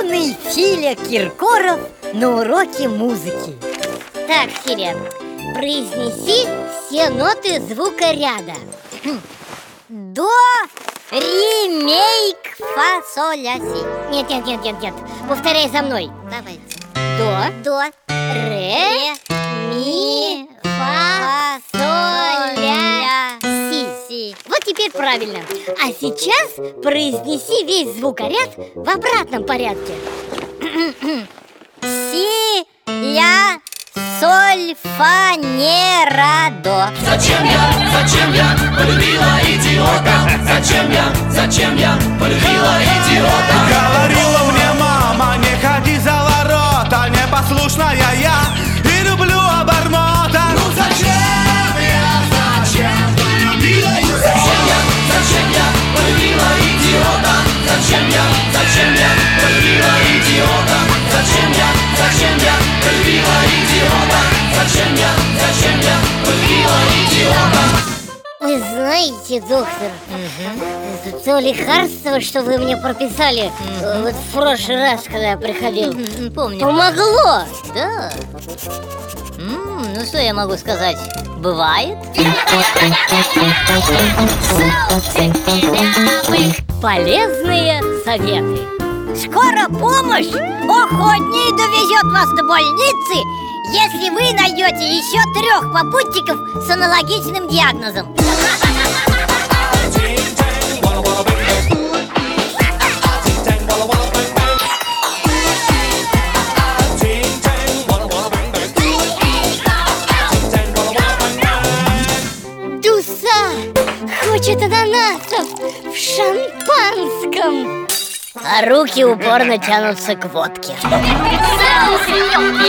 Киркоров на уроке музыки. Так, Сирия, произнеси все ноты звукоряда хм. До, ре, мей, фа, соль, ля, си. Нет, нет, нет, нет, нет, повторяй за мной. Давайте. До, До, ре, ми, теперь правильно А сейчас произнеси весь звукоряд в обратном порядке Си, ля, соль, фа, не, ра, до Зачем я, зачем я полюбила идиота? Зачем я, зачем я полюбила идиота? Говорила мне мама, не ходи за ворота Непослушная идиота? Зачем я, зачем я полюбила идиота? Вы знаете, доктор, это то лекарство, что вы мне прописали э, Вот в прошлый раз, когда я приходил Помню Помогло Да М, Ну что я могу сказать? Бывает Полезные советы Скоро помощь! Охотней довезет вас до больницы, если вы найдете еще трех попутчиков с аналогичным диагнозом. Дуса хочет ананасов в шампанском А руки упорно тянутся к водке. Ля-ля-ля